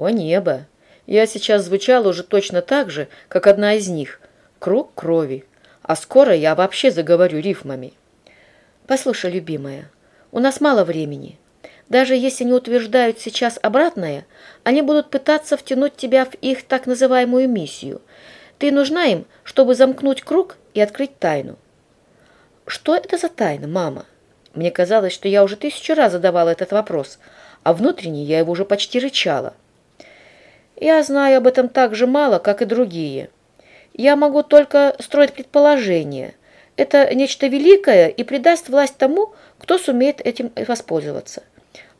О небо! Я сейчас звучала уже точно так же, как одна из них. Круг крови. А скоро я вообще заговорю рифмами. Послушай, любимая, у нас мало времени. Даже если не утверждают сейчас обратное, они будут пытаться втянуть тебя в их так называемую миссию. Ты нужна им, чтобы замкнуть круг и открыть тайну. Что это за тайна, мама? Мне казалось, что я уже тысячу раз задавала этот вопрос, а внутренне я его уже почти рычала. Я знаю об этом так же мало, как и другие. Я могу только строить предположения. Это нечто великое и придаст власть тому, кто сумеет этим воспользоваться.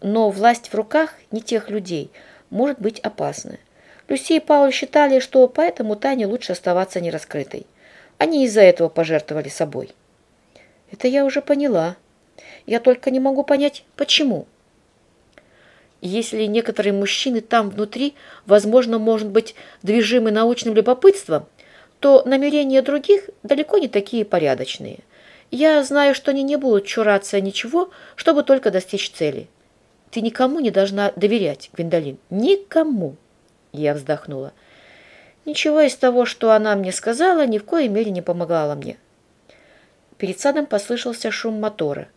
Но власть в руках не тех людей может быть опасна. Люси и Пауль считали, что поэтому тайне лучше оставаться нераскрытой. Они из-за этого пожертвовали собой. Это я уже поняла. Я только не могу понять, почему. Если некоторые мужчины там внутри, возможно, может быть, движимы научным любопытством, то намерения других далеко не такие порядочные. Я знаю, что они не будут чураться ничего, чтобы только достичь цели. Ты никому не должна доверять, Гвиндолин. Никому. Я вздохнула. Ничего из того, что она мне сказала, ни в коей мере не помогало мне. Перед садом послышался шум мотора,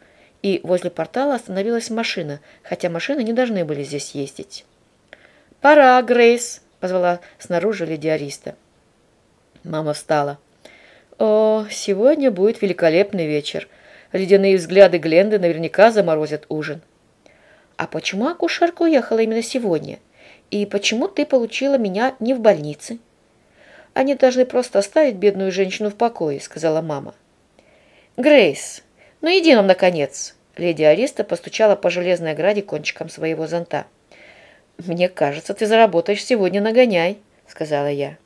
и возле портала остановилась машина, хотя машины не должны были здесь ездить. «Пора, Грейс!» — позвала снаружи леди Ариста. Мама встала. «О, сегодня будет великолепный вечер. Ледяные взгляды Гленды наверняка заморозят ужин». «А почему акушерка уехала именно сегодня? И почему ты получила меня не в больнице?» «Они должны просто оставить бедную женщину в покое», — сказала мама. «Грейс, ну иди нам, наконец!» Леди Ариста постучала по железной ограде кончиком своего зонта. «Мне кажется, ты заработаешь сегодня нагоняй», — сказала я.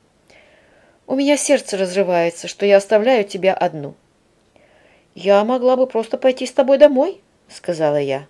«У меня сердце разрывается, что я оставляю тебя одну». «Я могла бы просто пойти с тобой домой», — сказала я.